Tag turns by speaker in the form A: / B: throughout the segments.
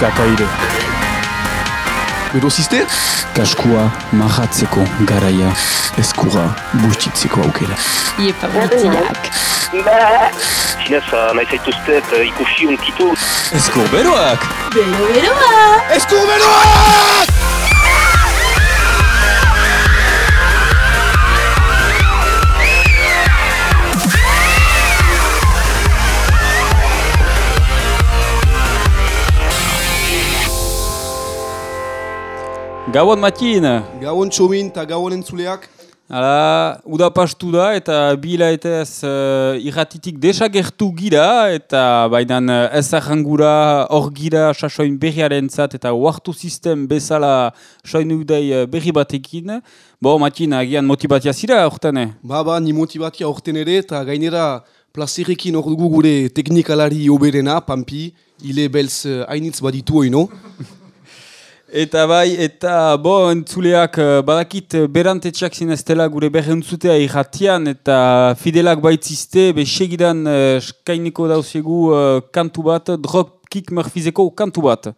A: kakaire.
B: Berozizte?
A: Kaskua mahatzeko garaia eskura bustitzeko aukera.
C: Iepa gutiak.
D: Zinez, nahi zaituztet ikusi unkitu.
A: Eskur beroak!
C: Bero beroa!
B: Eskur beroak!
A: Gauan matin!
B: Gauan txomin eta gauan entzuleak.
A: Hala, uda pastu da eta bila eta ez uh, irratitik desagertu gira eta bainan uh, ez ahangura hor gira sasoin berriaren zat eta uartu sistem bezala soin udai uh, berri batekin. Bo, matin, agian motibatia zira horretan, eh?
B: Ba, ba, ni motibatia orten ere eta gainera plazerekin hor dugu gure teknikalari oberena, Pampi, hile belz hainitz baditu oino.
A: Eta bai, eta bo, entzuleak eh, badakit eh, berantetxak zineztela gure berrentzutea irratian eta fidelak baitzizte, be segidan uh, skainiko dauzegu uh, kantu bat, dropkick murfizeko kantu bat.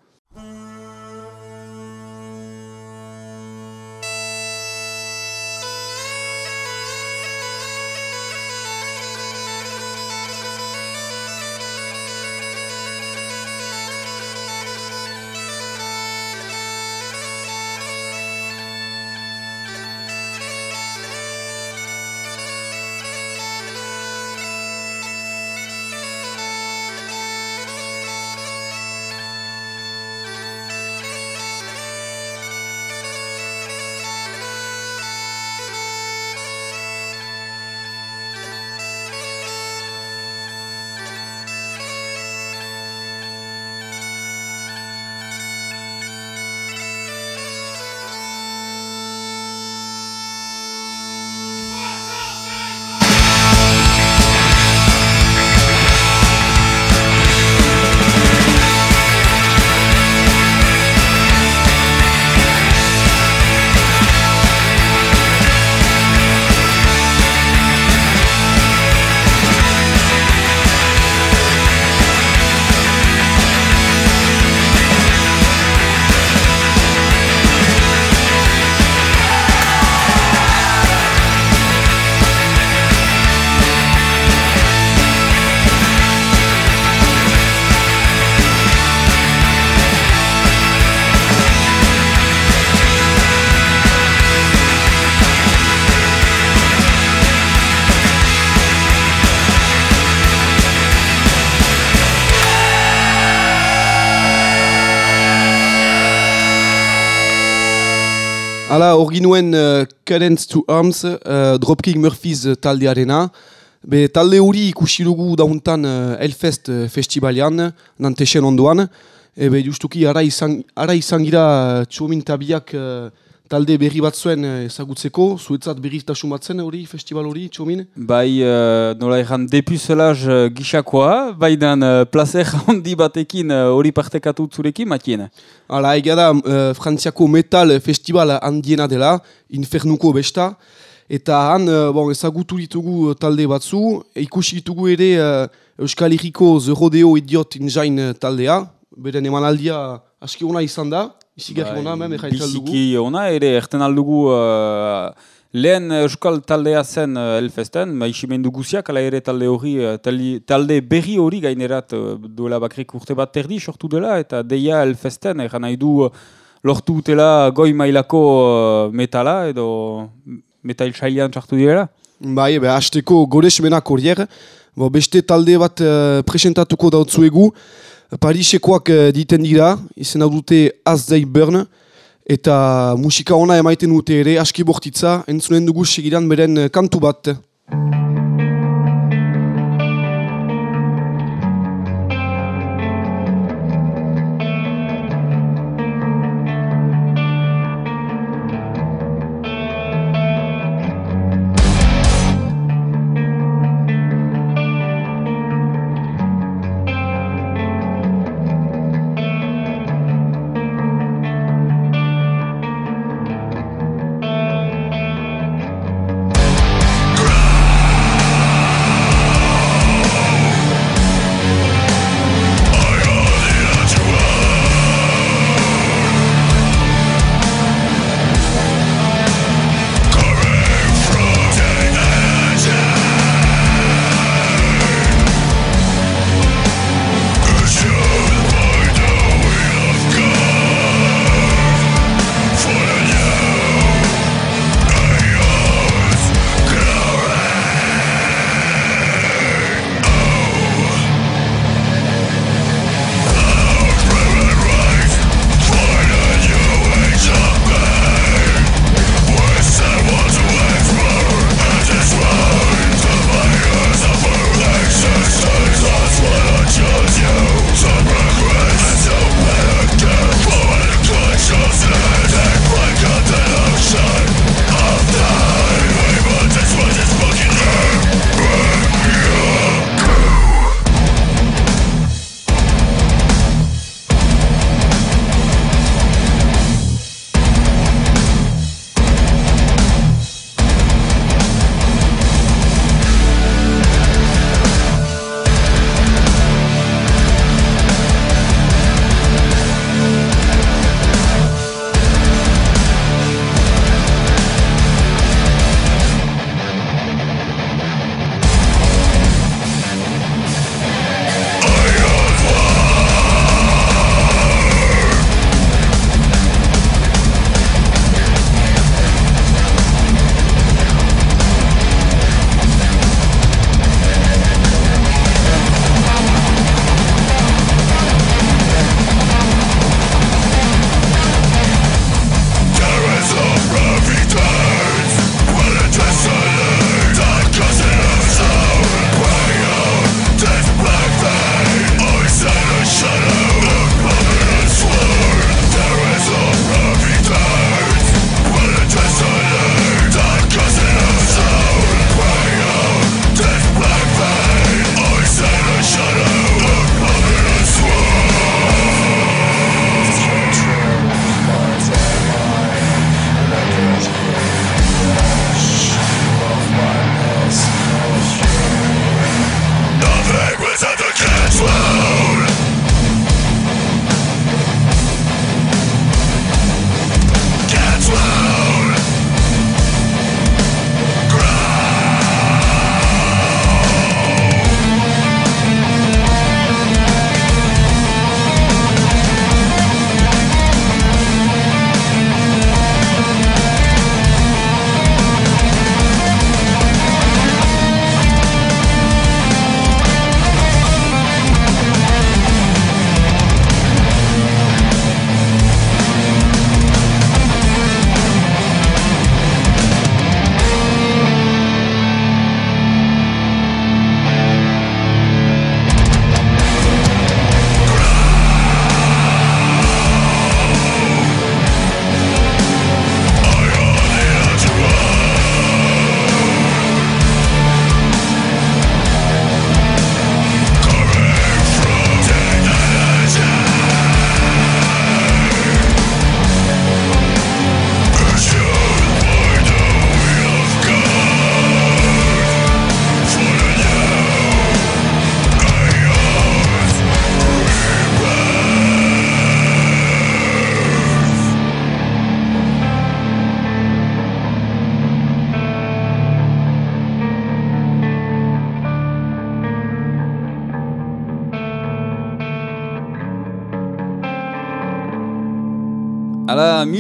B: Hala, hor ginuen uh, Cadence to Arms, uh, Dropkick Murphys uh, taldearena. Be, talde hori ikusi dugu dauntan uh, Elfest uh, festivalian, nantesen ondoan. Ebe, justuki, ara izan, ara izan gira uh, txomin tabiak uh, talde berri bat zuen uh, ezagutzeko. Zuetzat berri tasun batzen hori, festival hori, txomin?
A: Bai, uh, nola egan depuzelaz uh, gixakoa, bainan uh, placer handi batekin uh, hori partekatu zurekin, matien.
B: Hala, egia da, uh, Frantziako metal festival handiena dela, Infernuko besta. Eta han, uh, bon, ezagutu ditugu talde batzu, ikusi ditugu ere uh, Euskal Herriko The Rodeo Idiot Injain taldea, beren emanaldia aski ona izan da, izigarri ona, mem, erraita dugu.
A: Biziki ona, ere, erten aldugu uh, lehen Euskal taldea zen uh, Elfesten, ma isimendu guziak, ala ere talde hori, uh, talde, berri hori gainerat uh, duela bakrik urte bat terdi sortu dela, eta deia Elfesten, erran nahi du uh, lortu utela goi mailako uh, metala, edo metal sailean sartu direla.
B: Bai, be, hasteko goresmenak horier, bo, beste talde bat uh, presentatuko dautzuegu, Parisekoak uh, diten dira, izen hau dute Az They Burn, eta musika ona emaiten dute ere, aski bortitza, entzunen dugu segidan beren uh, kantu bat.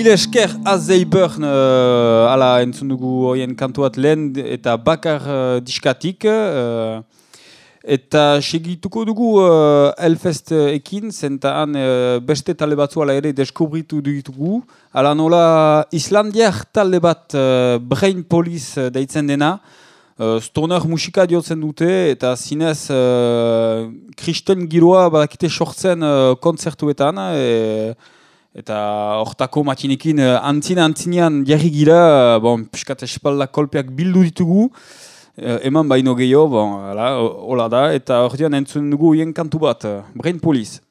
E: Ala, mil esker Azeiburn, uh, ala, entzun dugu horien kantuat lehen eta bakar uh, diskatik. Uh, eta segituko dugu uh, Elfest ekin, zentaan uh, beste talde batzu ere deskubritu ditugu. Ala nola, Islandiak talde bat uh, Brain Police uh, deitzen dena. Uh, stoner musika diotzen dute eta zinez uh, kristen giroa badakite sortzen uh, kontzertuetan. E, Eta hortako matinekin uh, antzina antzinean jarri gira, uh, bon, piskat espalda kolpeak bildu ditugu, uh, eman baino gehiago, bon, hola da, eta hor dian entzun dugu hien kantu bat, Brain Police.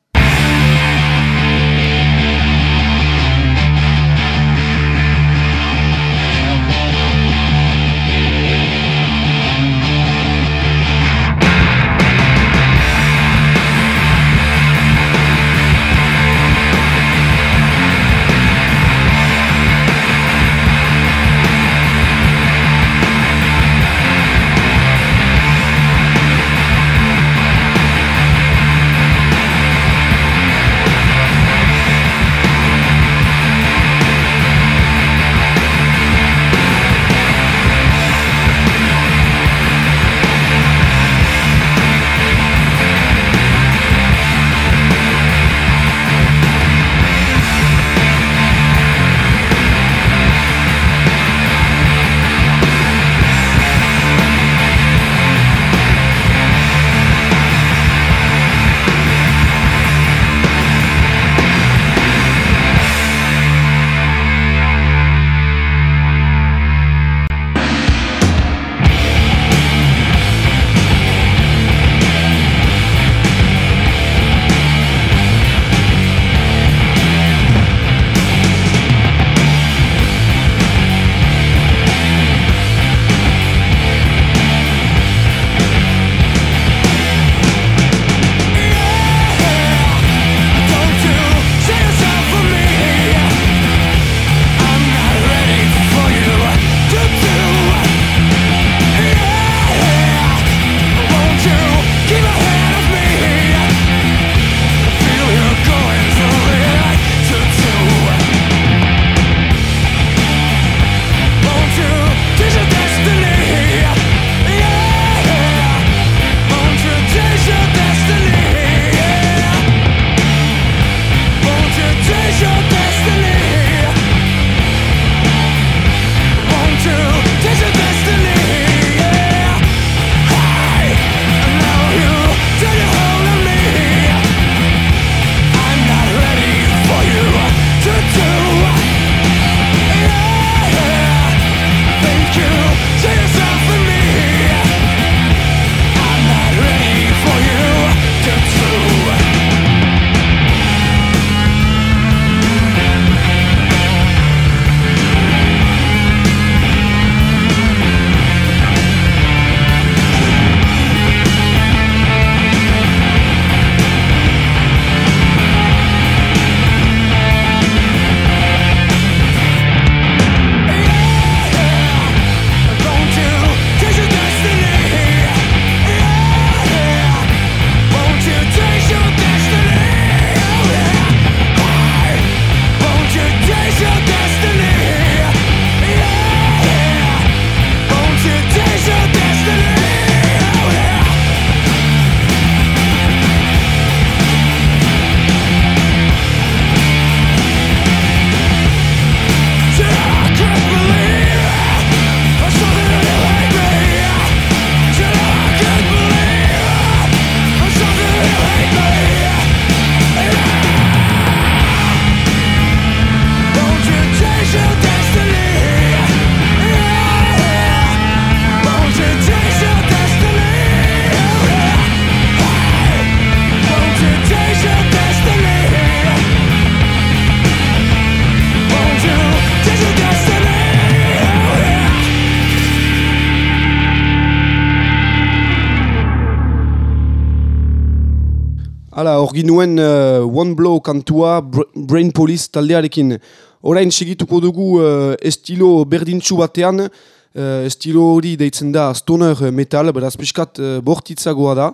B: Ginuen uh, One Blow kantua Brain Police taldearekin. Orain segituko dugu uh, estilo berdintxu batean, uh, estilo hori deitzen da stoner metal, beraz piskat uh, bortitzagoa da.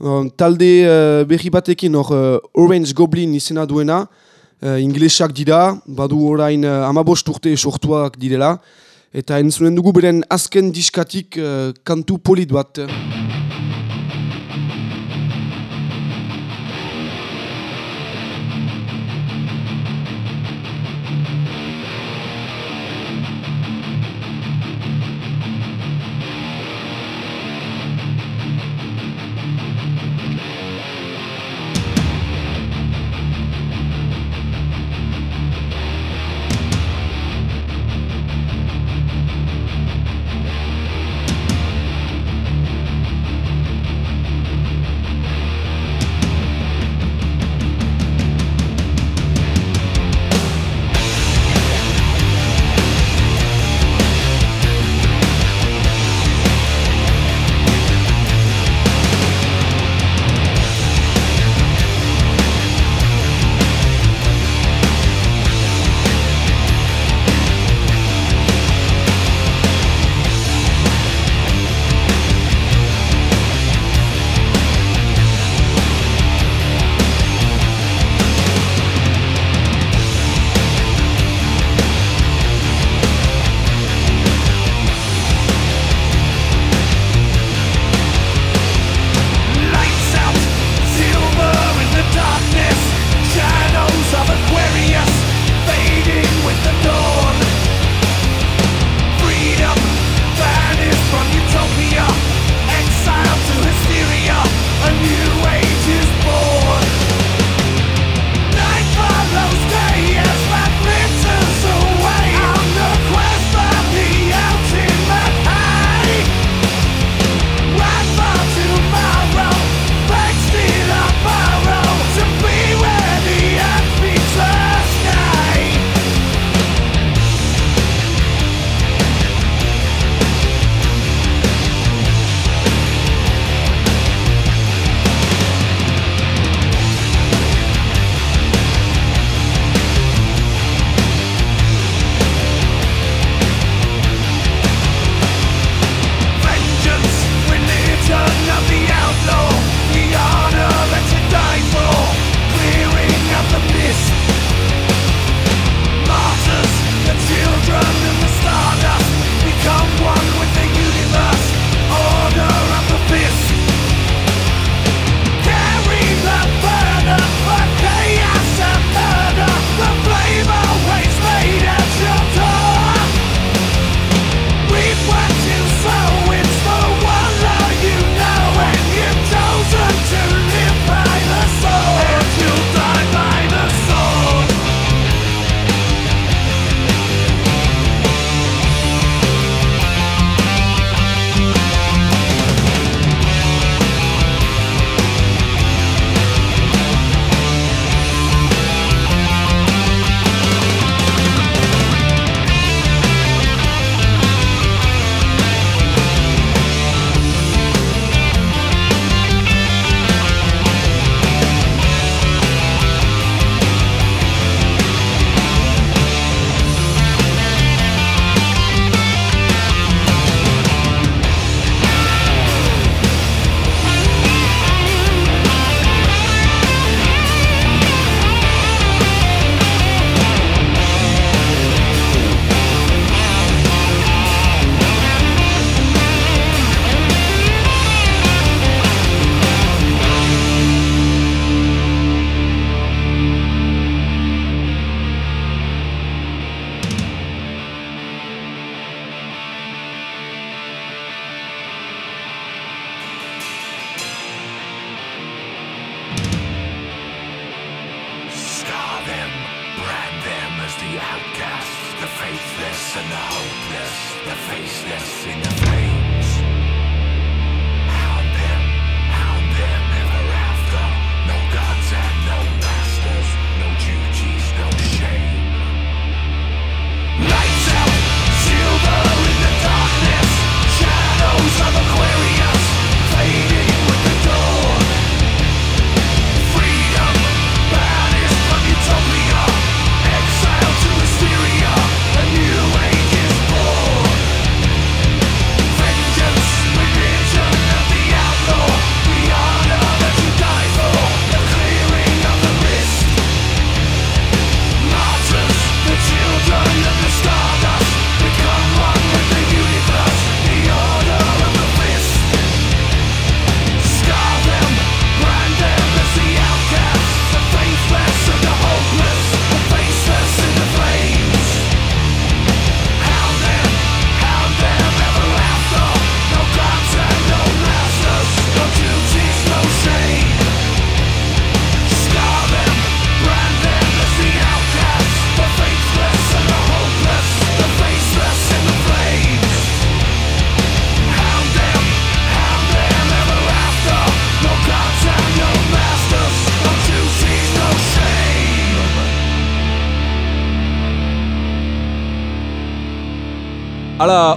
B: Uh, talde uh, berri batekin hor uh, Orange Goblin izena duena,
E: uh, inglesak dira, badu orain uh, amabost urte sortuak direla, eta entzunen dugu beren azken diskatik uh, kantu polit bat.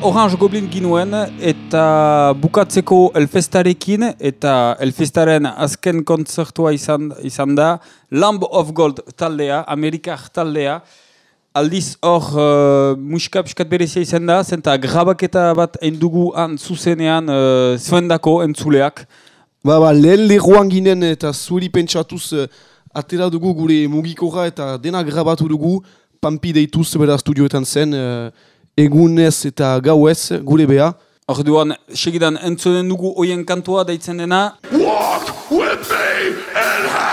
A: Orange Goblin ginuen eta bukatzeko elfestarekin eta elfestaren azken kontzertua izan, izan da Lamb of Gold taldea, Amerikar taldea. Aldiz hor uh, musika piskat berezia izan da, zenta grabaketa bat endugu han zuzenean uh, zuendako entzuleak.
B: Ba, ba, lehen lehuan ginen eta zuri pentsatuz uh, atera dugu gure mugikora eta dena grabatu dugu pampi deituz bera studioetan zen uh, egunez eta gauez gure beha.
A: Orduan, segidan entzunen dugu oien kantua deitzen dena.
E: Walk with me in hell.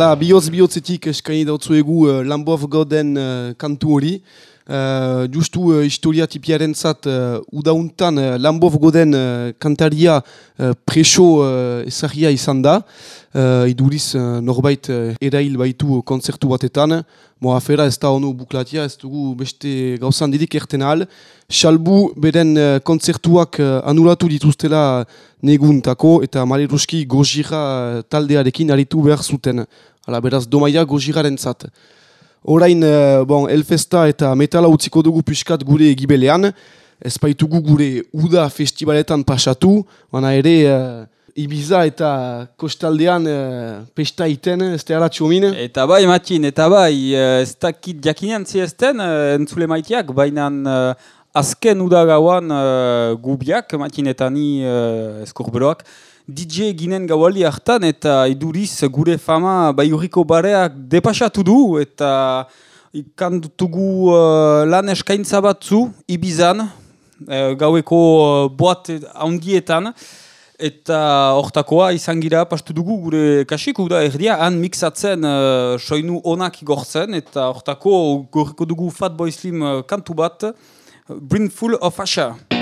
B: Hala, bihotz bihotzetik eskaini dautzu egu uh, Lambof Goden uh, kantu hori. Uh, justu uh, historia tipiaren zat, uh, udauntan uh, Lambof Goden uh, kantaria uh, preso uh, ezagia izan da. Uh, iduriz uh, norbait uh, erail baitu konzertu batetan. Mo afera ez da onu buklatia, ez dugu beste gauzan didik erten ahal. Salbu beren uh, konzertuak uh, anulatu dituztela neguntako eta Maleruski gojira uh, taldearekin aritu behar zuten. Hala, beraz, domaia gojiraren zat. Orain, uh, bon, Elfesta eta metala utziko dugu piskat gure egibelean. Ez baitugu gure Uda festivaletan pasatu, baina ere uh, Ibiza eta kostaldean uh, pesta iten, ez da aratxomin.
A: Eta bai, Matin, eta bai, eh, ez dakit jakinean ziezten, eh, entzule maiteak, baina eh, azken udagauan uh, gubiak, Matin eta ni uh, eskorberoak, DJ ginen gaualdi hartan eta iduriz gure fama baiurriko bareak depasatu du eta ikandutugu uh, lan eskaintza batzu Ibizan, uh, gaueko uh, boat handietan, Eta hortakoa izan gira pastu dugu gure kasik da erdia han mixatzen uh, soinu onak igortzen eta hortako gorriko dugu Fatboy Slim uh, kantu bat Brimful of Asha.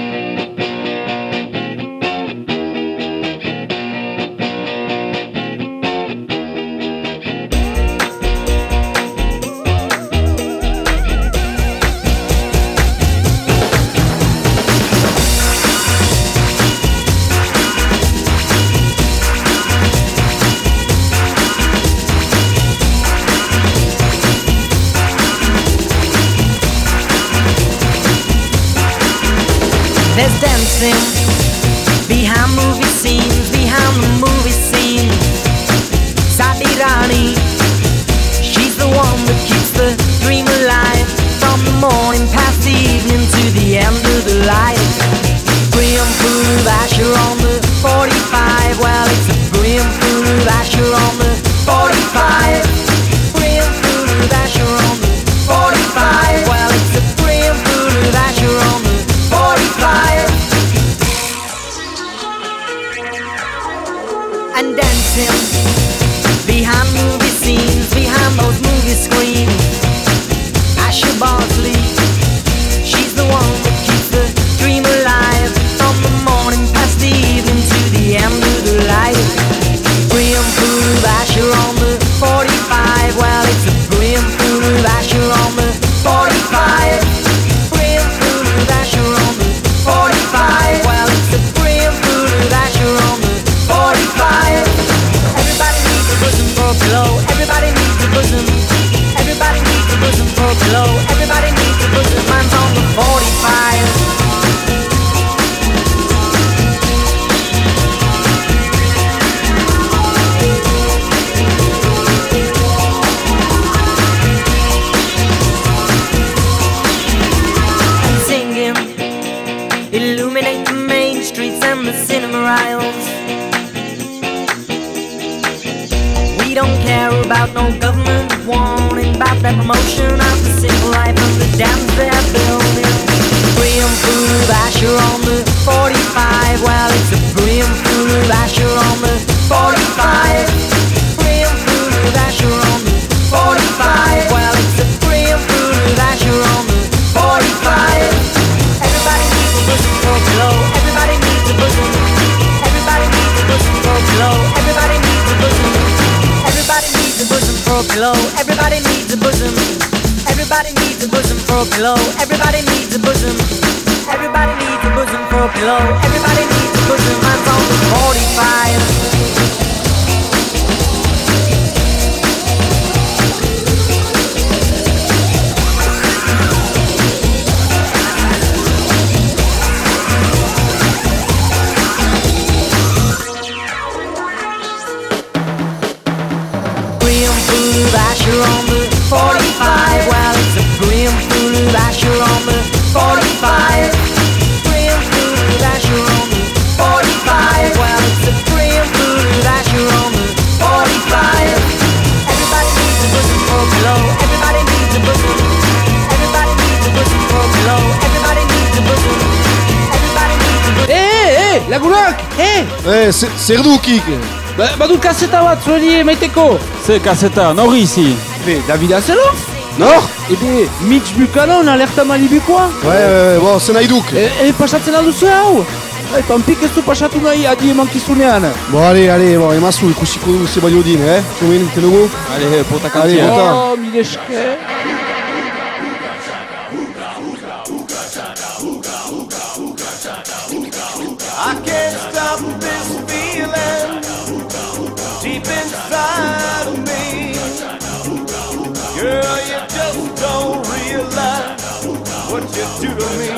F: Dancing behind movie scenes, behind the movie scene. Sadirani, she's the one that keeps the dream alive. From the morning past the evening to the end of the light. Brim full of And dancing behind movie scenes, behind those movie screens. Asher Bosley, she's pillow. Everybody needs a bosom. Everybody needs a bosom for a pillow. Everybody needs a bosom. Everybody needs a bosom for a pillow. Everybody needs a bosom. Mine's on the 45.
G: Lagunak, eh!
B: Eh, zer- dukik?
G: Ba, badut kaseta bat, zueri emaiteko.
A: Ze kaseta, norri izi?
G: Be, David Hasselhoff
B: Nor?
G: Ebe, Mitch Buchanan, alerta malibukoa.
B: Ouais, ouais, bon, zen nahi duk.
G: E, e pasatzen alduzu hau? Ai, pampik ez du pasatu nahi adi emankizunean.
B: Bon, allez, allez, bon, emazu ikusiko dugu ze balio din, eh? Txomin, tenugu?
A: Ale, pota
B: Ale,
A: kantia.
B: bota.
G: Oh, mil esker.
E: What you do to me.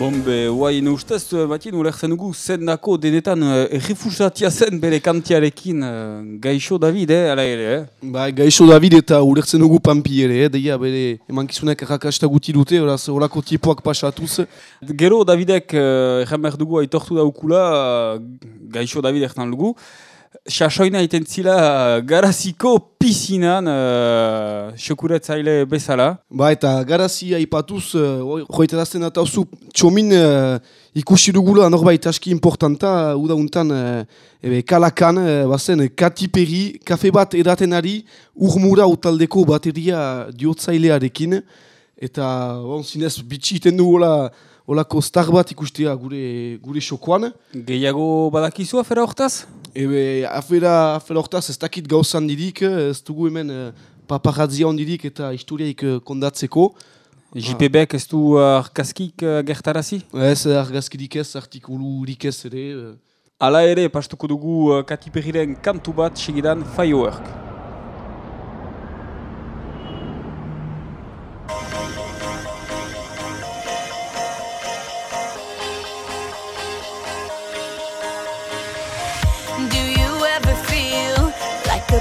A: Bon, be, guai, ne ustez, eh, Matien, ulertzen dugu, zendako denetan uh, errefusatia zen bere kantiarekin uh, gaixo David, eh, ala ere, eh?
B: Ba, gaixo David eta ulertzen dugu pampi ere, eh? Deia bere emankizunak errakasta guti dute, horaz horako tipoak pasatuz.
A: Gero Davidek, behar dugu, aitortu daukula, gaixo David ertan dugu, Sasoina iten zila uh, garaziko piscinan, uh, xokuretzaile bezala.
B: Ba, eta garazia ipatuz, uh, joiterazten eta oso txomin uh, ikusi dugula norbait aski importanta, uda untan, uh, ebe, kalakan, uh, bazen, Kati Perri, kafe bat edaten ari, urmura utaldeko bateria diotzailearekin, eta, bon, zinez, bitxi iten du hola, holako star bat ikustea gure, gure xokoan.
A: Gehiago badakizu afera hortaz?
B: Ebe, afera, afera hortaz ez dakit gauzan didik, ez dugu hemen uh, paparazzia ondirik eta historiaik uh, kondatzeko.
A: JPBek ez du uh, argazkik uh, gertarazi?
B: Ez argazkirik ez, artikulurik ez ere.
A: Hala ere, pastuko dugu uh, Kati Perriren kantu bat segidan Firework.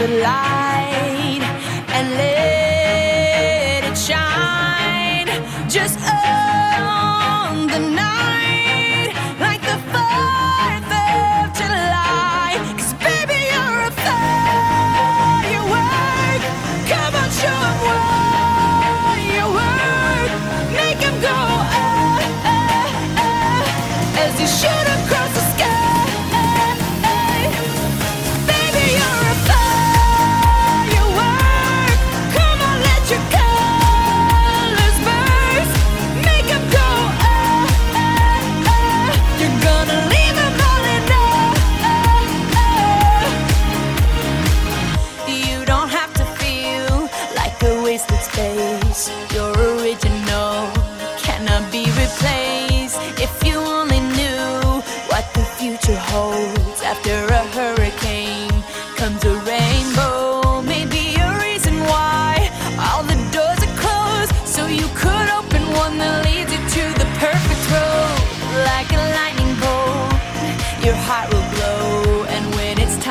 H: the light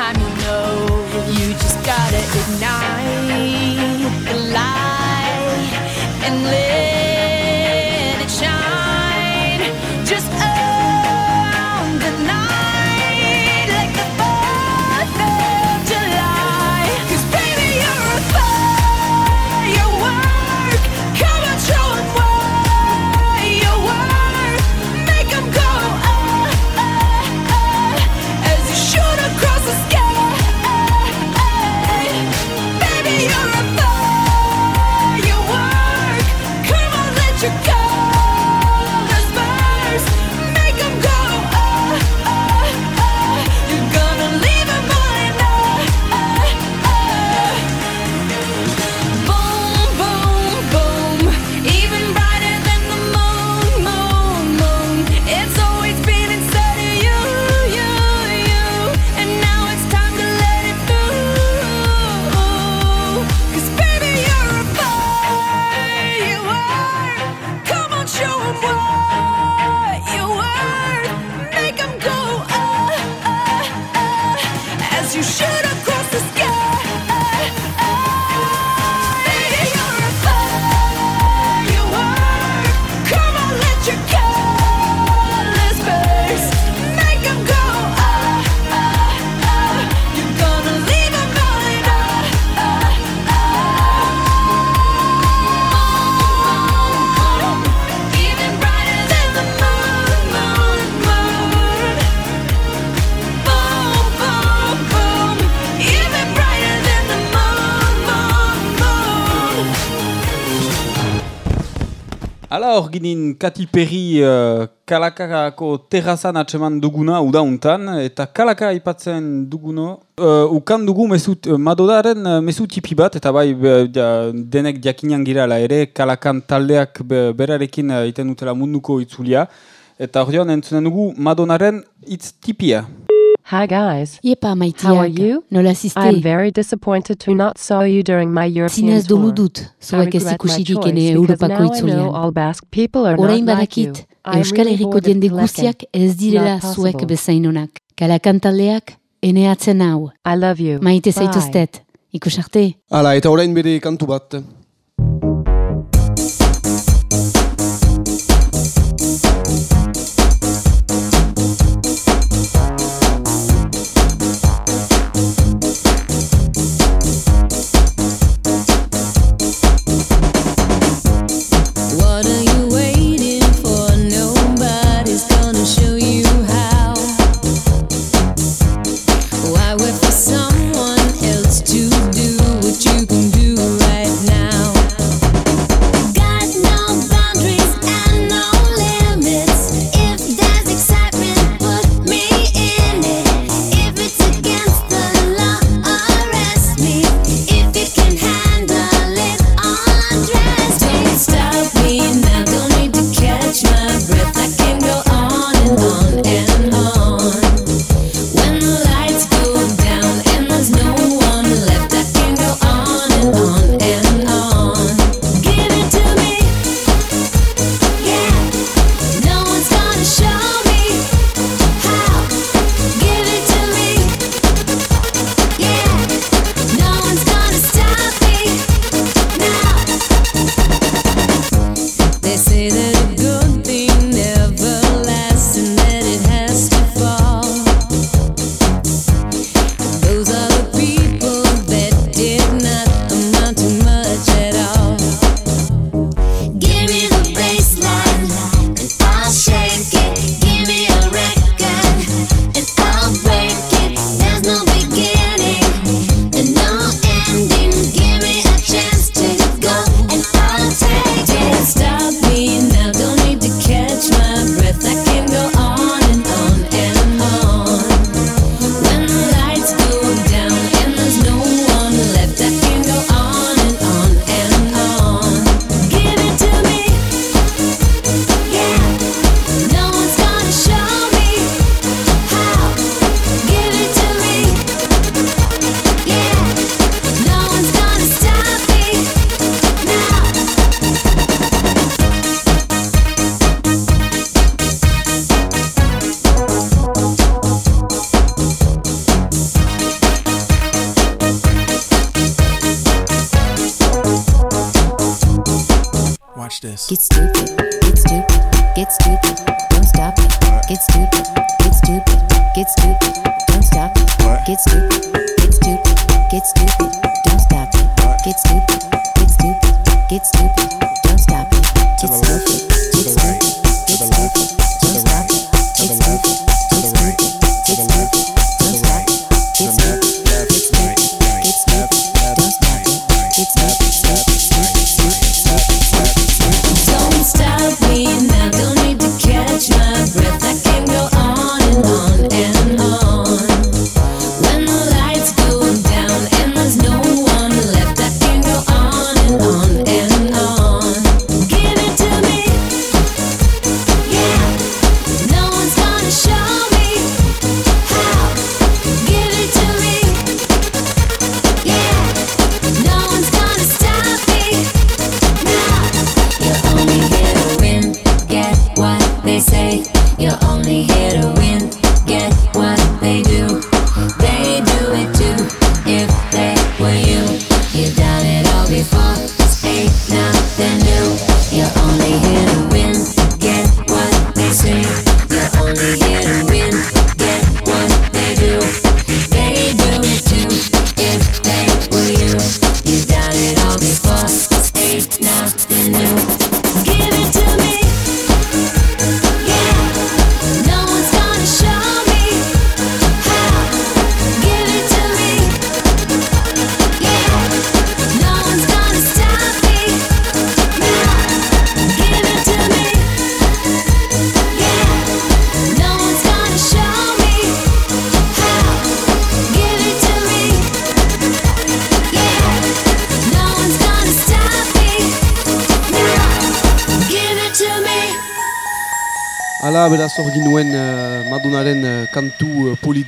H: time, you know you just gotta ignite
A: Ala hor ginen Katy Perry uh, kalakako terrazan atseman duguna udauntan, eta kalaka aipatzen duguno, uh, ukan dugu mesut, uh, madodaren uh, mesu tipi bat, eta bai be, ja, denek jakinan girala ere, kalakan taldeak be, berarekin uh, iten dutela munduko itzulia, eta hor dion entzunen dugu madonaren itz tipia.
I: Hi guys.
C: Iepa maitiak,
I: How are you?
C: nola ziste?
I: I'm very disappointed to not saw you during my European
C: Zinez dolu
I: tour.
C: dut,
I: I
C: zuek ez
I: regret my
C: ikusirik
I: choice
C: ene Europako
I: now I know
C: itzulian.
I: all Basque people are
C: Orain
I: not like you.
C: badakit, Euskal Herriko jende guztiak ez direla zuek
I: possible.
C: bezain onak. Kalakan taldeak, ene atzen hau.
I: I love you.
C: Maite zaituztet. Ikusarte.
B: Hala, eta orain bere kantu bat.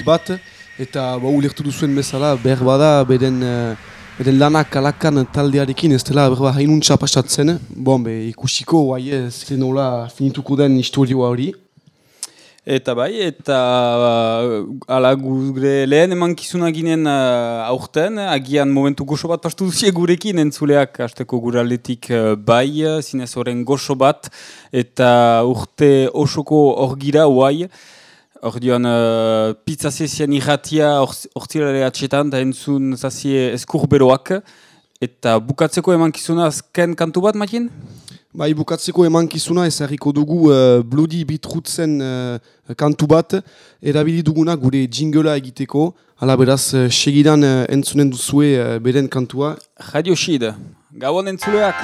B: bat, eta ba, ulertu duzuen bezala, behar bada, beden, uh, beden lanak kalakan taldearekin, ez dela, behar hainuntza pasatzen, bon, be, ikusiko, bai ez, nola finituko den historioa hori.
A: Eta bai, eta uh, ala gure lehen eman kizuna ginen uh, aurten, eh, agian momentu goxo bat pastu duzie gurekin entzuleak, hasteko gure aldetik uh, bai, zinez horren goxo bat, eta urte osoko hor gira, Orduan, uh, eh, pizza zezian irratia hortzirare atxetan, eta entzun zazie eskurberoak. Eta bukatzeko emankizuna azken kantu bat, Matin?
B: Bai, bukatzeko emankizuna ezarriko dugu uh, Bloody Bitrutzen uh, eh, kantu bat, erabili duguna gure jingela egiteko, ala beraz, uh, segidan uh, entzunen duzue uh, beren kantua.
A: Radio Shid, gauan entzuleak!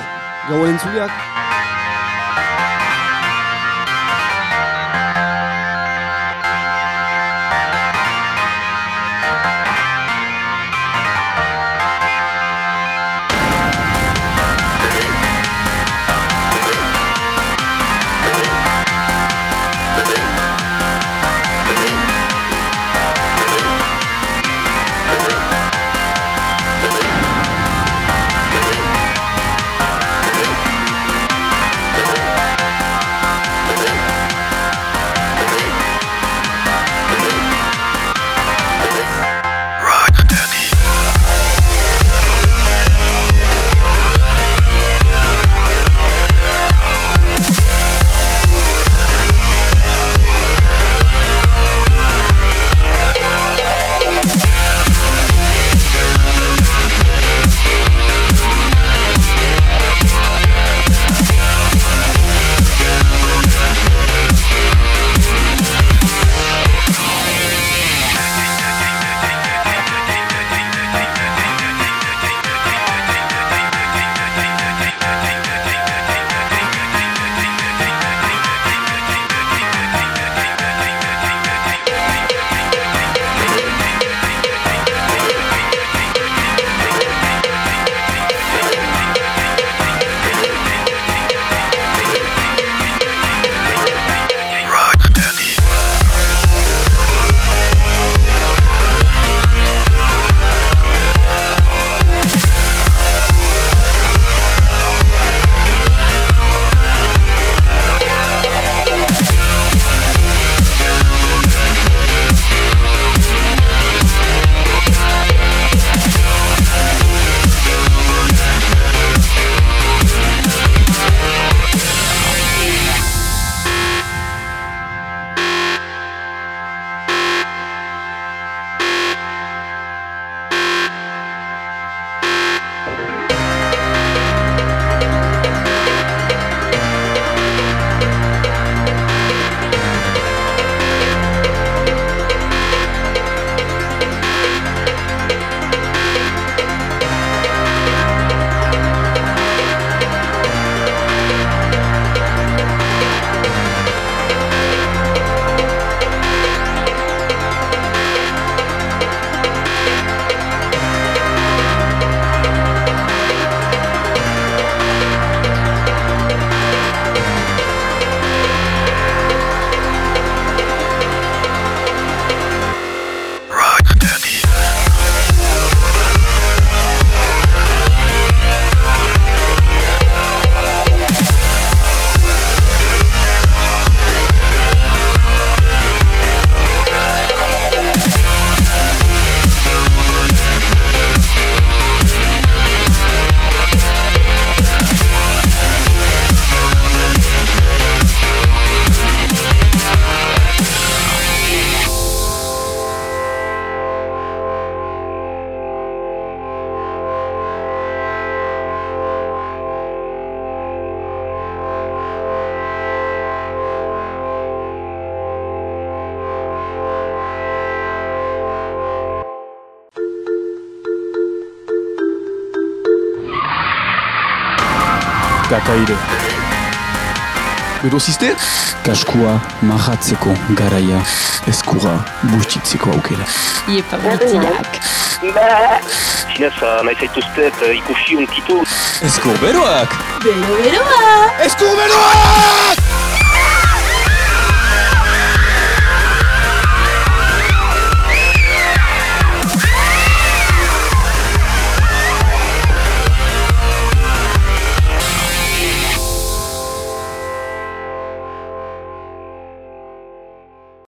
B: Gauan entzuleak!
A: Gakaire.
B: Berozizte?
A: Kaskua mahatzeko garaia.
B: Eskura bustitzeko aukera.
J: Iepa.
D: Zinez, uh, nahi zaituztet uh, ikusi unkitu.
A: Eskurberoak!
J: Bero beroa!
B: Eskurberoak!